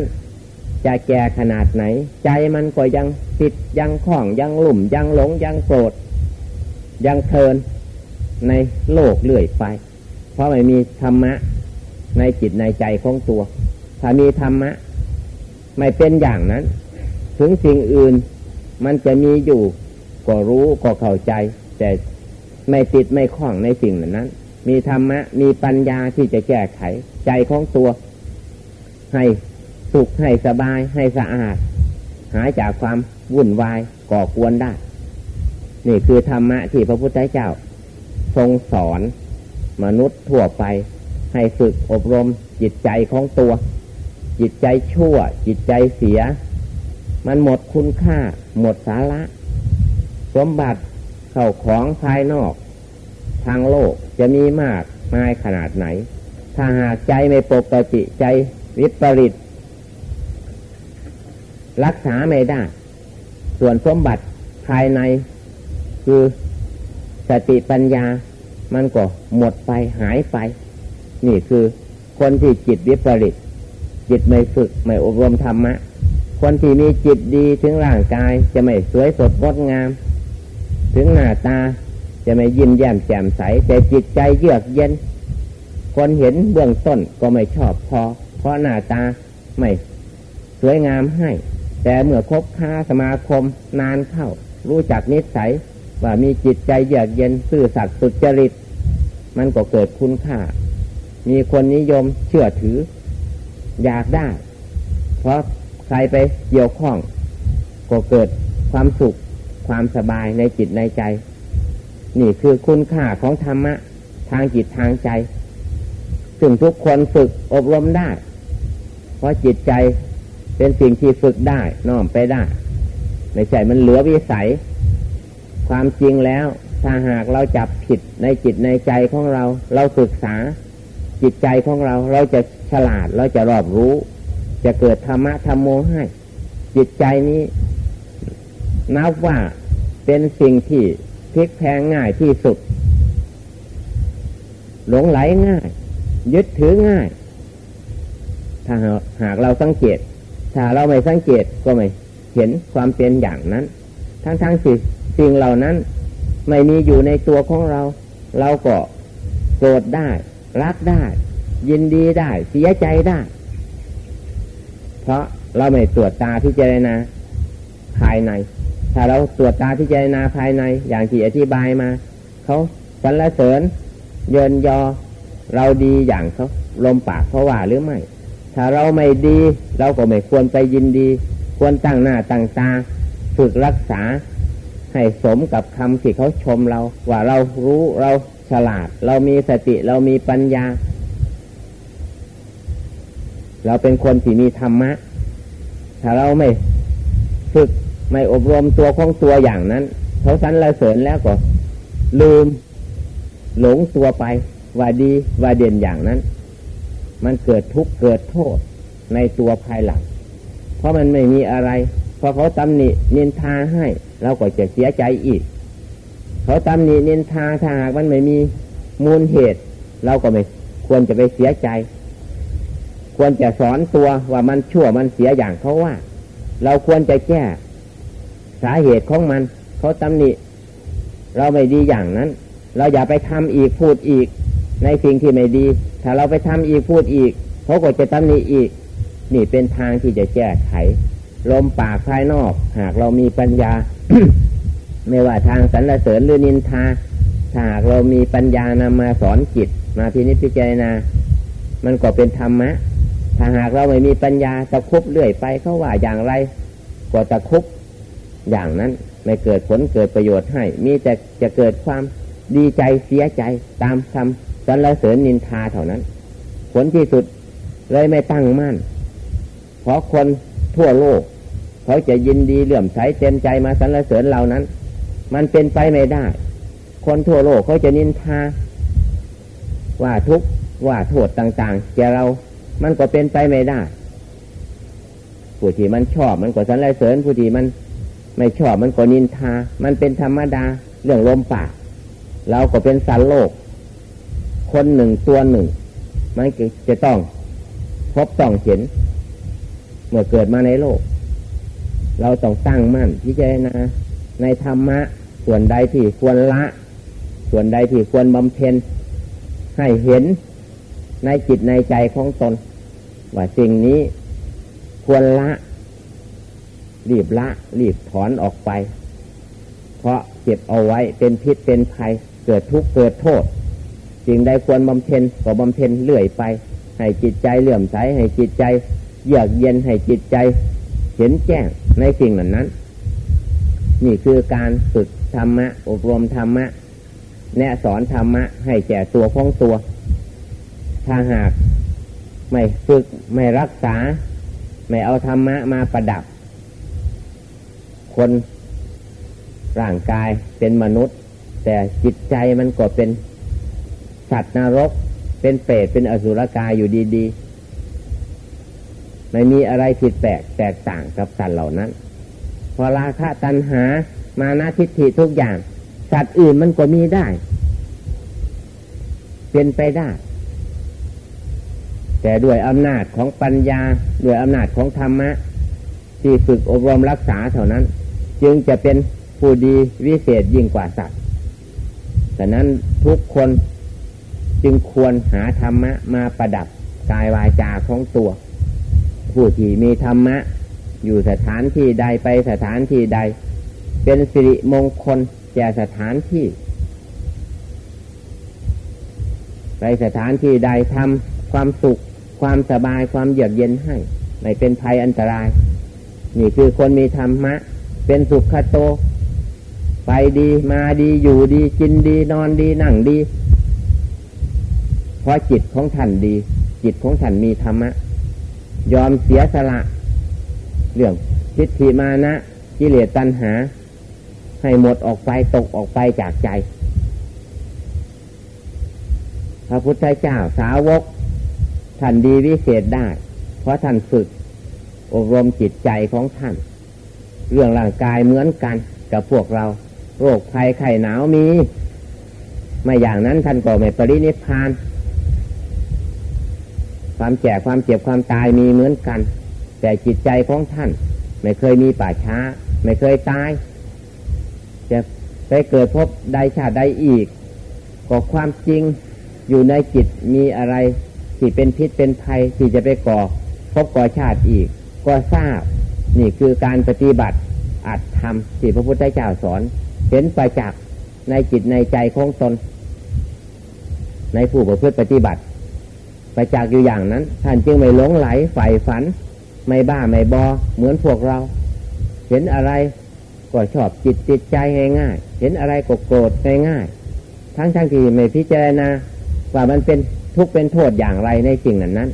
จะแก่ขนาดไหน ใจมันก็ยังติดยังคล้องยังหลุ่มยังหลงยังโกรธยังเทินในโลกเลื่อยไป เพราะไม่มีธรรมะในจิตในใจของตัว ถ้ามีธรรมะ ไม่เป็นอย่างนั้น ถึงสิ่งอื่นมันจะมีอยู่ก็รู้ก็เข้าใจ แต่ไม่ติดไม่คล้องในสิ่งนั้น มีธรรมะ มีปัญญาที่จะแก้ไข ใจของตัว ให้สุขให้สบายให้สะอาด หายจากความวุ่นวายก่อกวนได้ นี่คือธรรมะที่พระพุทธเจ้า ทรงสอนมนุษย์ทั่วไป ให้ฝึกอบรมจิตใจของตัว จิตใจชั่ว จิตใจเสีย มันหมดคุณค่า หมดสาระ สมบัติเข้าของภายนอก ทางโลกจะมีมากมายขนาดไหน ถ้าหากใจไม่ปกติใจ วิปริต รักษาไม่ได้ ส่วนสมบัติภายใน คือสติปัญญา มันก็หมดไปหายไป นี่คือคนที่จิตวิปริต จิตไม่ฝึกไม่อบรมธรรมะ คนที่มีจิตดีถึงร่างกายจะไม่สวยสดงดงาม ถึงหน้าตาจะไม่ยิ้มแย้มแจ่มใส แต่จิตใจเยือกเย็น คนเห็นเบื้องต้นก็ไม่ชอบพอ เพราะหน้าตาไม่สวยงามให้ แต่เมื่อคบค้าสมาคมนานเข้า รู้จักนิสัย ว่ามีจิตใจเยือกเย็นซื่อสัตย์สุจริต มันก็เกิดคุณค่า มีคนนิยมเชื่อถือ อยากได้ เพราะใครไปเกี่ยวข้อง ก็เกิดความสุขความสบายในจิตในใจ นี่คือคุณค่าของธรรมะ ทางจิตทางใจ ซึ่งทุกคนฝึกอบรมได้ เพราะจิตใจเป็นสิ่งที่ฝึกได้น้อมไปได้ไม่ใช่มันเหลือวิสัย ความจริงแล้ว ถ้าหากเราจับผิดในจิตในใจของเรา เราศึกษา จิตใจของเราเราจะฉลาดเราจะรอบรู้ จะเกิดธรรมะธรรมโมให้ จิตใจนี้ นับว่าเป็นสิ่งที่พลิกแพงง่ายที่สุด หลงไหลง่าย ยึดถือง่าย ถ้าหากเราสังเกต ถ้าเราไม่สังเกตก็ไม่เห็นความเป็นอย่างนั้น ทั้งทั้งสิ่งสิ่งเหล่านั้นไม่มีอยู่ในตัวของเรา เราก็โกรธได้ รักได้ ยินดีได้ เสียใจได้ เพราะเราไม่ตรวจตาพิจารณาภายใน ถ้าเราตรวจตาพิจารณาภายใน อย่างที่อธิบายมาเขาสรรเสริญ เยินยอ เราดีอย่างเขาลมปากเขาว่าหรือไม่ ถ้าเราไม่ดี เราก็ไม่ควรไปยินดี ควรตั้งหน้าตั้งตาฝึกรักษา ให้สมกับคำที่เขาชมเรา ว่าเรารู้เราฉลาด เรามีสติเรามีปัญญา เราเป็นคนที่มีธรรมะ ถ้าเราไม่ฝึกไม่อบรมตัวของตัวอย่างนั้นเขาสันละเสริญแล้วก็ลืม หลงตัวไป ว่าดีว่าเด่นอย่างนั้น มันเกิดทุกข์เกิดโทษในตัวภายหลัง เพราะมันไม่มีอะไรพอเขาตำหนินินทาให้เราก็จะเสียใจอีก เขาตำหนินินทาถ้าหากมันไม่มีมูลเหตุ เราก็ไม่ควรจะไปเสียใจ ควรจะสอนตัวว่ามันชั่วมันเสียอย่างเขาว่า เราควรจะแก้สาเหตุของมัน เขาตำหนิ เราไม่ดีอย่างนั้น เราอย่าไปทำอีกพูดอีก ในสิ่งที่ไม่ดี ถ้าเราไปทำอีกพูดอีกเขาก็จะตำหนิอีก นี่เป็นทางที่จะแก้ไข ลมปากภายนอก หากเรามีปัญญา ไม่ว่าทางสรรเสริญหรือนินทาถ้าหากเรามีปัญญานำมาสอนจิต มาพินิจพิจารณา มันก็เป็นธรรมะ ถ้าหากเราไม่มีปัญญาตะคุบเรื่อยไปเขาว่าอย่างไรก็ตะคุบอย่างนั้นไม่เกิดผลเกิดประโยชน์ให้ มีแต่จะเกิดความดีใจเสียใจตามคำ สรรเสริญนินทาเท่านั้น ผลที่สุดเลยไม่ตั้งมั่น เพราะคนทั่วโลก เขาจะยินดีเลื่อมใสเต็มใจมาสรรเสริญเหล่านั้น มันเป็นไปไม่ได้ คนทั่วโลกเขาจะนินทา ว่าทุกว่าโทษต่างๆแกเรา มันก็เป็นไปไม่ได้ ผู้ที่มันชอบมันก็สรรเสริญผู้ที่มันไม่ชอบมันก็นินทา มันเป็นธรรมดาเรื่องลมปาก เราก็เป็นสัตว์โลก คนหนึ่งตัวหนึ่งมันจะต้องพบต้องเห็น เมื่อเกิดมาในโลก เราต้องตั้งมั่นพิจารณาในธรรมะ ส่วนใดที่ควรละ ส่วนใดที่ควรบำเพ็ญให้เห็นในจิตในใจของตน ว่าสิ่งนี้ควรละ รีบละ รีบถอนออกไป เพราะเก็บเอาไว้เป็นพิษเป็นภัย เกิดทุกข์เกิดโทษ สิ่งใดควรบำเพ็ญก็บำเพ็ญเรื่อยไป ให้จิตใจเลื่อมใสให้จิตใจเยือกเย็นให้จิตใจ เห็นแจ้งในสิ่งเหล่านั้น นี่คือการฝึกธรรมะ อบรมธรรมะ แนะสอนธรรมะ ให้แก่ตัวของตัว ถ้าหากไม่ฝึกไม่รักษา ไม่เอาธรรมะมาประดับ คนร่างกายเป็นมนุษย์ แต่จิตใจมันก็เป็น สัตว์นรก เป็นเปรตเป็นอสุรกายอยู่ดีๆ ไม่มีอะไรผิดแปลกแตกต่างกับสัตว์เหล่านั้น พอราคะตัณหามานาทิฏฐิทุกอย่าง สัตว์อื่นมันก็มีได้ เป็นไปได้ แต่ด้วยอำนาจของปัญญา ด้วยอำนาจของธรรมะ ที่ฝึกอบรมรักษาเท่านั้น จึงจะเป็นผู้ดีวิเศษยิ่งกว่าสัตว์ฉะนั้นทุกคน จึงควรหาธรรมะมาประดับกายวาจาของตัว ผู้ที่มีธรรมะ อยู่สถานที่ใดไปสถานที่ใด เป็นสิริมงคลแก่สถานที่ ไปสถานที่ใดทำความสุข ความสบายความเยือกเย็นให้ ไม่เป็นภัยอันตราย นี่คือคนมีธรรมะ เป็นสุขคโต ไปดีมาดีอยู่ดีกินดีนอนดีนั่งดี เพราะจิตของท่านดี จิตของท่านมีธรรมะ ยอมเสียสละ เรื่องทิฏฐิมานะกิเลสตัณหา ให้หมดออกไปตกออกไปจากใจ พระพุทธเจ้าสาวก ท่านดีวิเศษได้ เพราะท่านฝึก อบรมจิตใจของท่าน เรื่องร่างกายเหมือนกันกับพวกเรา โรคภัยไข้หนาวมี ไม่อย่างนั้นท่านก็ไม่ปรินิพพาน ความแก่ความเจ็บความตายมีเหมือนกัน แต่จิตใจของท่าน ไม่เคยมีป่าช้า ไม่เคยตาย จะไปเกิดพบใดชาติใดอีกก็ความจริงอยู่ในจิตมีอะไรที่เป็นพิษเป็นภัยที่จะไปก่อพบก่อชาติอีก ก็ทราบ นี่คือการปฏิบัติอัดทำที่พระพุทธเจ้าสอน เห็นไปจากในจิตในใจของตน ในผู้ประพฤติปฏิบัติ ประจักษ์อยู่อย่างนั้น ท่านจึงไม่หลงไหลใฝ่ฝัน ไม่บ้าไม่บอเหมือนพวกเรา เห็นอะไรก็ชอบจิตจิตใจง่ายๆ เห็นอะไรก็โกรธง่ายๆ ทั้งทั้งที่ไม่พิจารณาว่ามันเป็นทุกข์เป็นโทษอย่างไรในสิ่งนั้นนั้น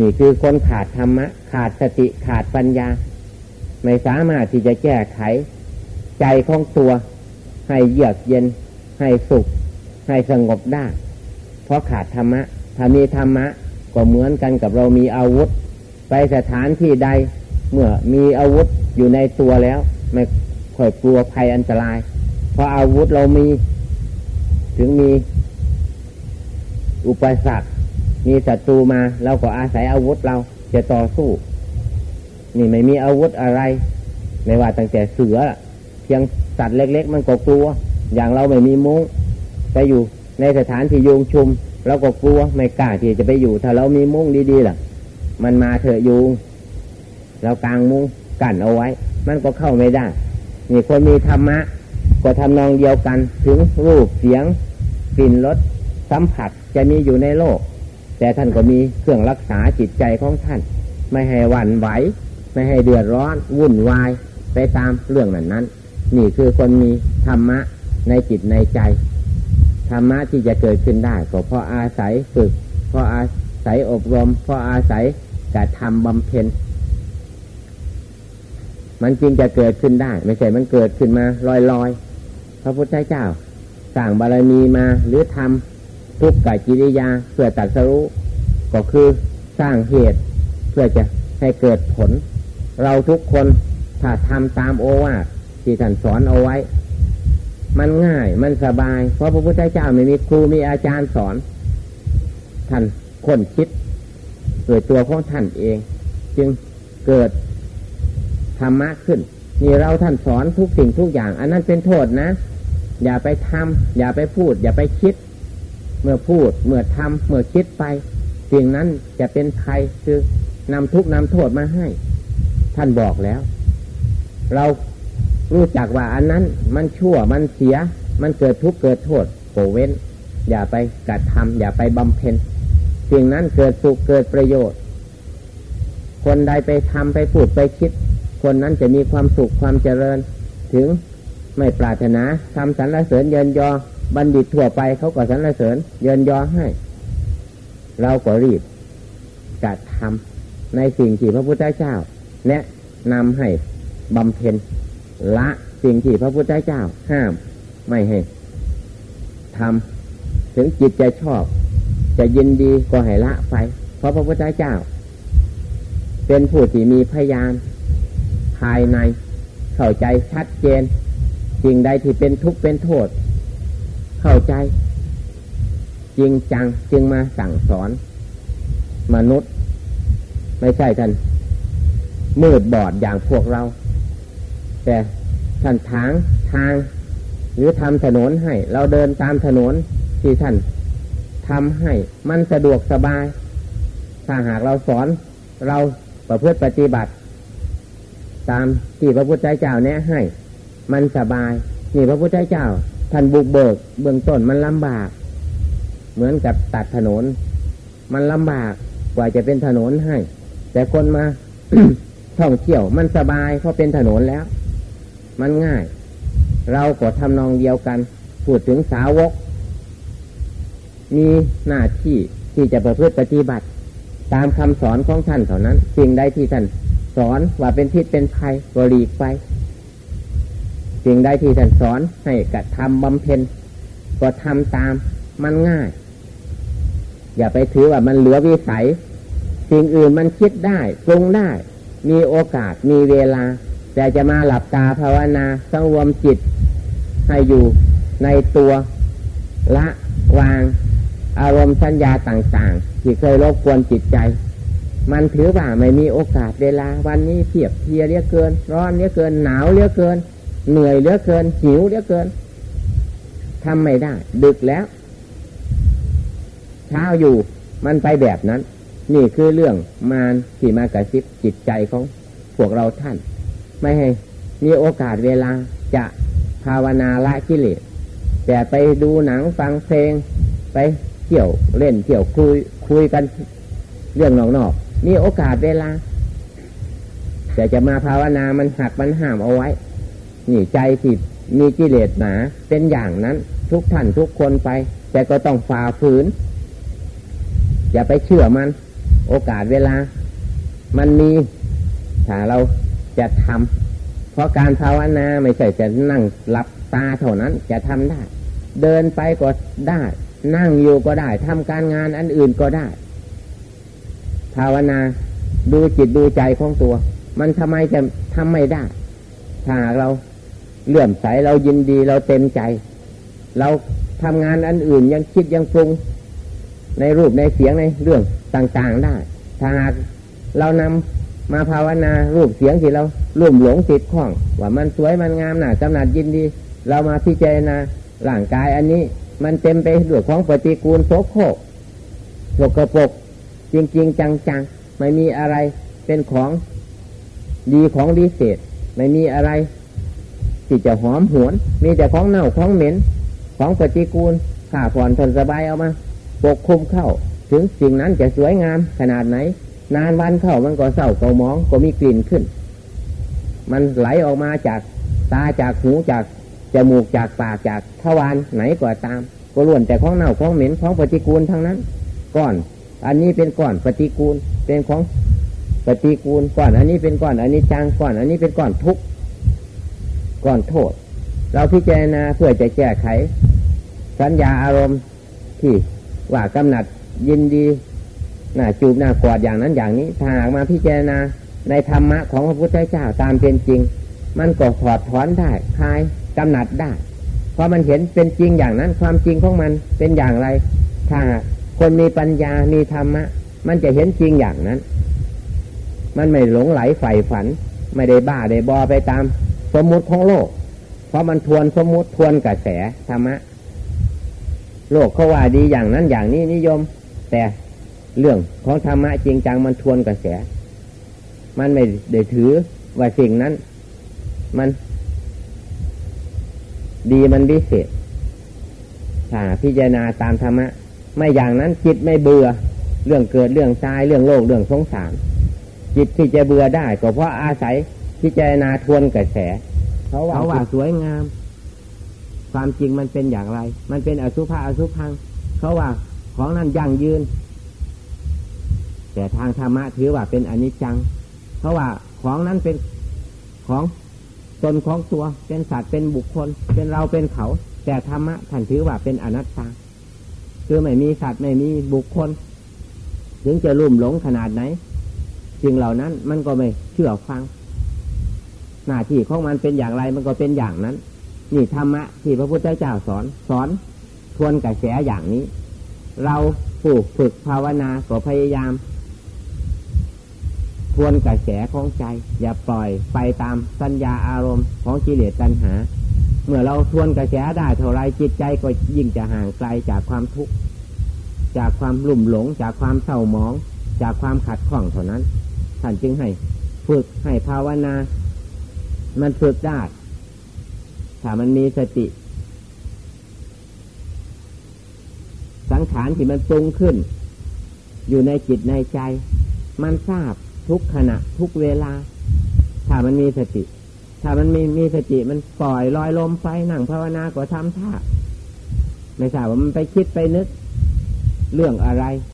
นี่คือคนขาดธรรมะ ขาดสติขาดปัญญา ไม่สามารถที่จะแก้ไข ใจของตัว ให้เยือกเย็น ให้สุข ให้สงบได้ เพราะขาดธรรมะ ถ้ามีธรรมะ ก็เหมือนกันกับเรามีอาวุธ ไปสถานที่ใด เมื่อมีอาวุธอยู่ในตัวแล้ว ไม่ค่อยกลัวภัยอันตราย เพราะอาวุธเรามี ถึงมีอุปสรรค มีศัตรูมาเราก็อาศัยอาวุธเราจะต่อสู้ นี่ไม่มีอาวุธอะไร ไม่ว่าตั้งแต่เสือเพียงสัตว์เล็ก ๆ มันก็กลัว อย่างเราไม่มีมุ้งไปอยู่ในสถานที่ยุงชุม เราก็กลัวไม่กล้าที่จะไปอยู่ ถ้าเรามีมุ้งดีๆล่ะ มันมาเถอะยุงเรากางมุ้งกั้นเอาไว้ มันก็เข้าไม่ได้นี่คนมีธรรมะ ก็ทำนองเดียวกันถึงรูปเสียงกลิ่นรสสัมผัสจะมีอยู่ในโลก แต่ท่านก็มีเครื่องรักษาจิตใจของท่าน ไม่ให้หวั่นไหว ไม่ให้เดือดร้อน วุ่นวายไปตามเรื่องนั้นนั้นนี่คือคนมีธรรมะในจิตในใจ ธรรมะที่จะเกิดขึ้นได้ก็เพราะอาศัยฝึก เพราะอาศัยอบรม เพราะอาศัยการทำบำเพ็ญ มันจริงจะเกิดขึ้นได้ ไม่ใช่มันเกิดขึ้นมาลอยๆพระพุทธเจ้าสั่งบารมีมาหรือทำทุกกายกิริยาเพื่อตัดสู้ก็คือสร้างเหตุเพื่อจะให้เกิดผล เราทุกคนถ้าทำตามโอวาทที่ท่านสอนเอาไว้ มันง่าย มันสบาย เพราะพระพุทธเจ้าไม่มีครูมีอาจารย์สอน ท่านคนคิดเกิดตัวของท่านเอง จึงเกิดธรรมะขึ้นนี่เราท่านสอนทุกสิ่งทุกอย่าง อันนั้นเป็นโทษนะ อย่าไปทำอย่าไปพูด อย่าไปคิด เมื่อพูด เมื่อทำเมื่อคิดไปสิ่งนั้นจะเป็นภัยคือนำทุกนำโทษมาให้ ท่านบอกแล้ว เรา รู้จักว่าอันนั้นมันชั่วมันเสีย มันเกิดทุกข์เกิดโทษโกเว้น อย่าไปกระทำอย่าไปบำเพ็ญสิ่งนั้นเกิดสุขเกิดประโยชน์ คนใดไปทำไปพูดไปคิด คนนั้นจะมีความสุขความเจริญ ถึงไม่ปรารถนาทำสรรเสริญเยินยอบัณฑิตทั่วไปเขาก็สรรเสริญ เยินยอให้ เราก็รีบกระทำในสิ่งที่พระพุทธเจ้า แนะนำให้บำเพ็ญ ละสิ่งที่พระพุทธเจ้าห้ามไม่ให้ทำถึงจิตจะชอบ จะยินดีก็ให้ละไป เพราะพระพุทธเจ้า เป็นผู้ที่มีพยานภายในเข้าใจชัดเจนสิ่งใดที่เป็นทุกข์เป็นโทษ เข้าใจ จริงจังจึงมาสั่งสอน มนุษย์ ไม่ใช่ท่านมืดบอดอย่างพวกเรา แต่ท่านทางทาง หรือทำถนนให้ เราเดินตามถนนที่ท่านทำให้มันสะดวกสบาย ถ้าหากเราสอนเราประพฤติปฏิบัติ ตามที่พระพุทธเจ้าแนะให้ มันสบาย นี่พระพุทธเจ้า ท่านบุกเบิก เบื้องต้นมันลำบาก เหมือนกับตัดถนน มันลำบากกว่าจะเป็นถนนให้ แต่คนมาท่องเที่ยวมันสบายเพราะเป็นถนนแล้ว มันง่าย เราก็ทำนองเดียวกัน พูดถึงสาวก มีหน้าที่ที่จะประพฤติปฏิบัติ ตามคำสอนของท่านเท่านั้นสิ่งใดที่ท่านสอนว่าเป็นพิษเป็นภัยก็หลีกไปสิ่งใดที่ท่านสอนให้กระทำบำเพ็ญก็ทำตามมันง่าย อย่าไปถือว่ามันเหลือวิสัย สิ่งอื่นมันคิดได้ปรุงได้ มีโอกาสมีเวลา แต่จะมาหลับตาภาวนาสังรวมจิต ให้อยู่ในตัวละวาง อารมณ์สัญญาต่างๆ ที่เคยรบกวนจิตใจ มันถือว่าไม่มีโอกาสเวลา วันนี้เพียบเพียเรียเกิน ร้อนเรียเกินหนาวเรียเกิน เหนื่อยเรียเกิน หิวเรียเกินทำไม่ได้ ดึกแล้ว เช้าอยู่มันไปแบบนั้น นี่คือเรื่องมารที่มากระซิบจิตใจของพวกเราท่าน ไม่ให้มีโอกาสเวลาจะภาวนาละกิเลสแต่ไปดูหนังฟังเพลง ไปเที่ยวเล่นเที่ยวคุยคุยกันเรื่องนอกๆมีโอกาสเวลา แต่จะมาภาวนามันหักมันห้ามเอาไว้ นี่ใจที่มีกิเลสหนาเป็นอย่างนั้นทุกท่านทุกคนไป แต่ก็ต้องฝ่าฝืน อย่าไปเชื่อมัน โอกาสเวลา มันมีถ้าเรา จะทำเพราะการภาวนาไม่ใช่จะนั่งหลับตาเท่านั้นจะทำได้ เดินไปก็ได้ นั่งอยู่ก็ได้ทำการงานอันอื่นก็ได้ ภาวนาดูจิตดูใจของตัว มันทำไมจะทำไม่ได้ ถ้าเราเลื่อมใสเรายินดีเราเต็มใจ เราทำงานอันอื่นยังคิดยังปรุง ในรูปในเสียงในเรื่องต่างๆได้ ถ้าหากเรานำ มาภาวนารูปเสียงที่เราลุ่มหลงติดข้อง ว่ามันสวยมันงามหนาจำหนัดยินดี เรามาพิจารณาร่างกายอันนี้ มันเต็มไปด้วยของปฏิกูลโสโครกสกปรกจริงๆจังๆ ไม่มีอะไรเป็นของดีของดีเศษ ไม่มีอะไร ที่จะหอมหวน มีแต่ของเน่าของเหม็น ของปฏิกูลข่าผ่อนทนสบายเอามา ปกคุมเข้า ถึงสิ่งนั้นจะสวยงามขนาดไหน นานวันเข้ามันก็เศร้าก็มองก็มีกลิ่นขึ้น มันไหลออกมาจากตาจากหูจากจมูกจากปากจากทวารไหนก็ตาม ก็ล้วนแต่ของเน่าของเหม็นของปฏิกูลทั้งนั้นก้อน อันนี้เป็นก้อนปฏิกูลเป็นของปฏิกูลก้อน อันนี้เป็นก้อน อันนี้จางก้อน อันนี้เป็นก้อนทุกก้อนโทษ เราพิจารณาเพื่อจะแก้ไข สัญญาอารมณ์ที่ว่ากำหนัดยินดี หน้าจูบหน้ากอดอย่างนั้นอย่างนี้ถ้าหากมาพิจารณาในธรรมะของพระพุทธเจ้าตามเป็นจริง มันก็ถอดถอนได้คลายกำหนัดได้เพราะมันเห็นเป็นจริงอย่างนั้นความจริงของมันเป็นอย่างไร ถ้าคนมีปัญญามีธรรมะ มันจะเห็นจริงอย่างนั้น มันไม่หลงไหลใฝ่ฝัน ไม่ได้บ้าได้บอไปตาม สมมุติของโลก เพราะมันทวนสมมุติทวนกระแสธรรมะ โลกเขาว่าดีอย่างนั้นอย่างนี้นิยม แต่ เรื่องของธรรมะจริงจังมันทวนกระแส มันไม่ได้ถือว่าสิ่งนั้น มันดีมันวิเศษถ้าพิจารณาตามธรรมะ ไม่อย่างนั้นจิตไม่เบื่อ เรื่องเกิดเรื่องตายเรื่องโลกเรื่องสงสาร จิตที่จะเบื่อได้ก็เพราะอาศัยพิจารณาทวนกระแสเขาว่าว่าสวยงาม ความจริงมันเป็นอย่างไร มันเป็นอสุภะอสุพังเขาว่าของนั้นยั่งยืน แต่ทางธรรมะถือว่าเป็นอนิจจัง เพราะว่าของนั้นเป็นของตนของตัว เป็นสัตว์เป็นบุคคล เป็นเราเป็นเขา แต่ธรรมะท่านถือว่าเป็นอนัตตา คือไม่มีสัตว์ไม่มีบุคคล ถึงจะลุ่มหลงขนาดไหนสิ่งเหล่านั้นมันก็ไม่เชื่อฟัง หน้าที่ของมันเป็นอย่างไรมันก็เป็นอย่างนั้น นี่ธรรมะที่พระพุทธเจ้าสอนสอนทวนกระแสอย่างนี้ เราผู้ฝึกภาวนาก็พยายาม ทวนกระแสของใจ อย่าปล่อยไปตามสัญญาอารมณ์ของกิเลสตัณหา เมื่อเราทวนกระแสได้เท่าไรจิตใจก็ยิ่งจะห่างไกลจากความทุกข์จากความลุ่มหลง จากความเศร้าหมอง จากความขัดข้องเท่านั้น ท่านจึงให้ฝึกให้ภาวนา มันฝึกได้ถ้ามันมีสติ สังขารที่มันปรุงขึ้น อยู่ในจิตในใจ มันทราบ ทุกขณะ ทุกเวลา ถ้ามันมีสติ ถ้ามันมีมีสติมันปล่อยลอยลมไปนั่งภาวนาก็ทำท่าไม่ทราบว่ามันไปคิดไปนึก เรื่องอะไร